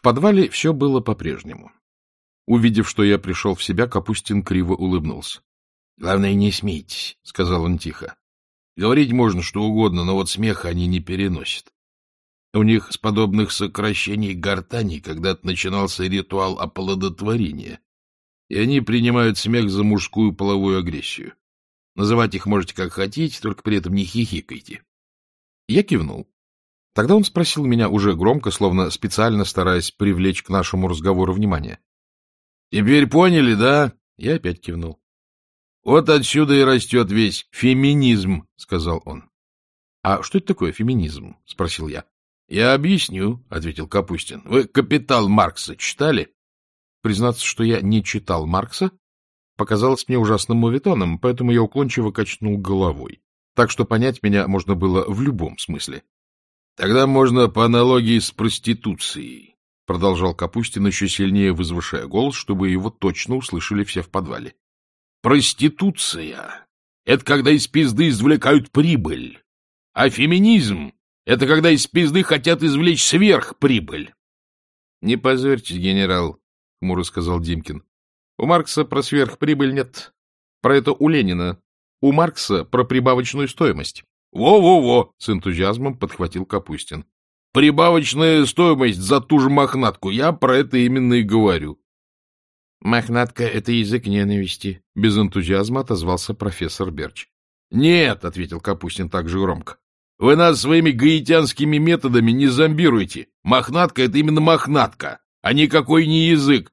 В подвале все было по-прежнему. Увидев, что я пришел в себя, Капустин криво улыбнулся. — Главное, не смейтесь, — сказал он тихо. — Говорить можно что угодно, но вот смеха они не переносят. У них с подобных сокращений гортани когда-то начинался ритуал оплодотворения, и они принимают смех за мужскую половую агрессию. Называть их можете как хотите, только при этом не хихикайте. Я кивнул. Тогда он спросил меня уже громко, словно специально стараясь привлечь к нашему разговору внимание. — Теперь поняли, да? Я опять кивнул. — Вот отсюда и растет весь феминизм, — сказал он. — А что это такое феминизм? — спросил я. — Я объясню, — ответил Капустин. — Вы «Капитал Маркса» читали? Признаться, что я не читал Маркса, показалось мне ужасным мовитоном, поэтому я уклончиво качнул головой. Так что понять меня можно было в любом смысле. — Тогда можно по аналогии с проституцией, — продолжал Капустин, еще сильнее возвышая голос, чтобы его точно услышали все в подвале. — Проституция — это когда из пизды извлекают прибыль, а феминизм — это когда из пизды хотят извлечь сверхприбыль. — Не позорьтесь, генерал, — хмуро сказал Димкин. — У Маркса про сверхприбыль нет. Про это у Ленина. У Маркса про прибавочную стоимость. Во-во-во! — с энтузиазмом подхватил Капустин. — Прибавочная стоимость за ту же мохнатку. Я про это именно и говорю. — Мохнатка — это язык ненависти, — без энтузиазма отозвался профессор Берч. — Нет, — ответил Капустин так же громко. — Вы нас своими гаитянскими методами не зомбируйте. Мохнатка — это именно мохнатка а никакой не язык.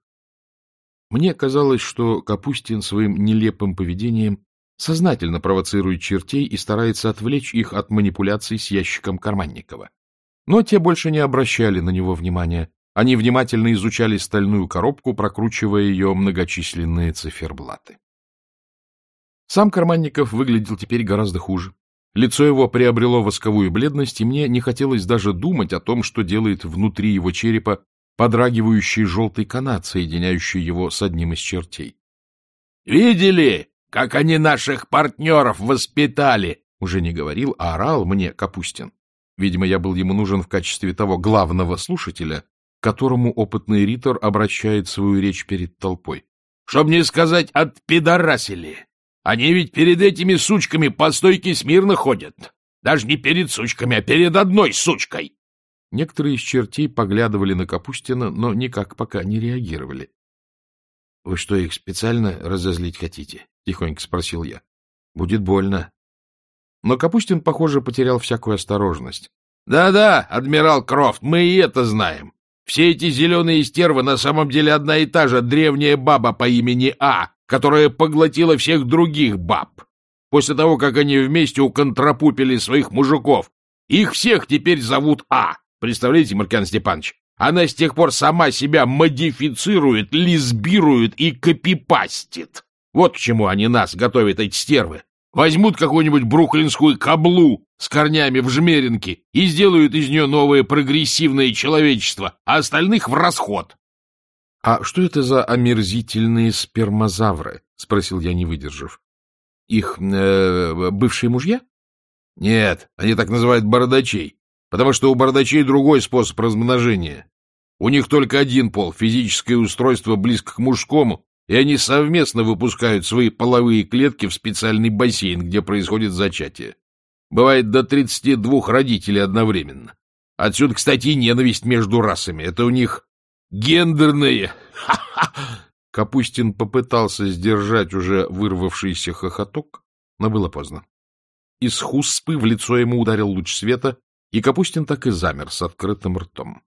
Мне казалось, что Капустин своим нелепым поведением сознательно провоцирует чертей и старается отвлечь их от манипуляций с ящиком Карманникова. Но те больше не обращали на него внимания. Они внимательно изучали стальную коробку, прокручивая ее многочисленные циферблаты. Сам Карманников выглядел теперь гораздо хуже. Лицо его приобрело восковую бледность, и мне не хотелось даже думать о том, что делает внутри его черепа подрагивающий желтый канат, соединяющий его с одним из чертей. — Видели, как они наших партнеров воспитали? Уже не говорил, а орал мне Капустин. Видимо, я был ему нужен в качестве того главного слушателя, к которому опытный ритор обращает свою речь перед толпой. — Чтоб не сказать «отпидорасили». Они ведь перед этими сучками по стойке смирно ходят. Даже не перед сучками, а перед одной сучкой. Некоторые из чертей поглядывали на Капустина, но никак пока не реагировали. — Вы что, их специально разозлить хотите? — тихонько спросил я. — Будет больно. Но Капустин, похоже, потерял всякую осторожность. Да — Да-да, адмирал Крофт, мы и это знаем. Все эти зеленые стервы на самом деле одна и та же древняя баба по имени А, которая поглотила всех других баб. После того, как они вместе уконтрапупили своих мужиков, их всех теперь зовут А. Представляете, Маркян Степанович, она с тех пор сама себя модифицирует, лесбирует и копипастит. Вот к чему они нас готовят, эти стервы. Возьмут какую-нибудь бруклинскую каблу с корнями в жмеринке и сделают из нее новое прогрессивное человечество, а остальных в расход. — А что это за омерзительные спермозавры? — спросил я, не выдержав. — Их э, бывшие мужья? — Нет, они так называют бородачей потому что у бардачей другой способ размножения. У них только один пол, физическое устройство близко к мужскому, и они совместно выпускают свои половые клетки в специальный бассейн, где происходит зачатие. Бывает до 32 родителей одновременно. Отсюда, кстати, ненависть между расами. Это у них гендерные. Капустин попытался сдержать уже вырвавшийся хохоток, но было поздно. Из хуспы в лицо ему ударил луч света, и Капустин так и замер с открытым ртом.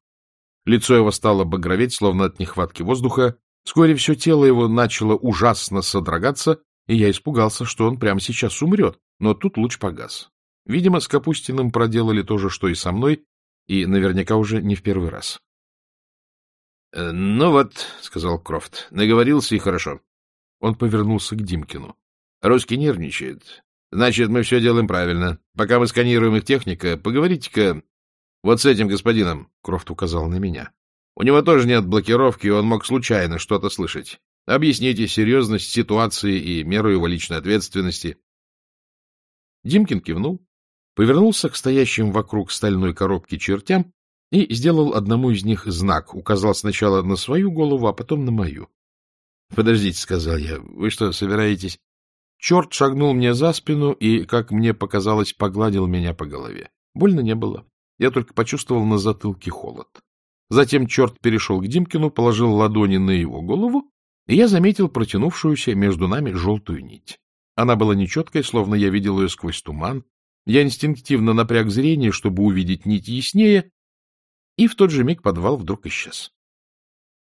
Лицо его стало багроветь, словно от нехватки воздуха. Вскоре все тело его начало ужасно содрогаться, и я испугался, что он прямо сейчас умрет, но тут луч погас. Видимо, с Капустиным проделали то же, что и со мной, и наверняка уже не в первый раз. «Э, — Ну вот, — сказал Крофт, — наговорился и хорошо. Он повернулся к Димкину. — Русский нервничает. Значит, мы все делаем правильно. Пока мы сканируем их техника, поговорите-ка вот с этим господином, — Крофт указал на меня. У него тоже нет блокировки, и он мог случайно что-то слышать. Объясните серьезность ситуации и меру его личной ответственности. Димкин кивнул, повернулся к стоящим вокруг стальной коробки чертям и сделал одному из них знак, указал сначала на свою голову, а потом на мою. — Подождите, — сказал я, — вы что, собираетесь? Черт шагнул мне за спину и, как мне показалось, погладил меня по голове. Больно не было. Я только почувствовал на затылке холод. Затем черт перешел к Димкину, положил ладони на его голову, и я заметил протянувшуюся между нами желтую нить. Она была нечеткой, словно я видел ее сквозь туман. Я инстинктивно напряг зрение, чтобы увидеть нить яснее, и в тот же миг подвал вдруг исчез.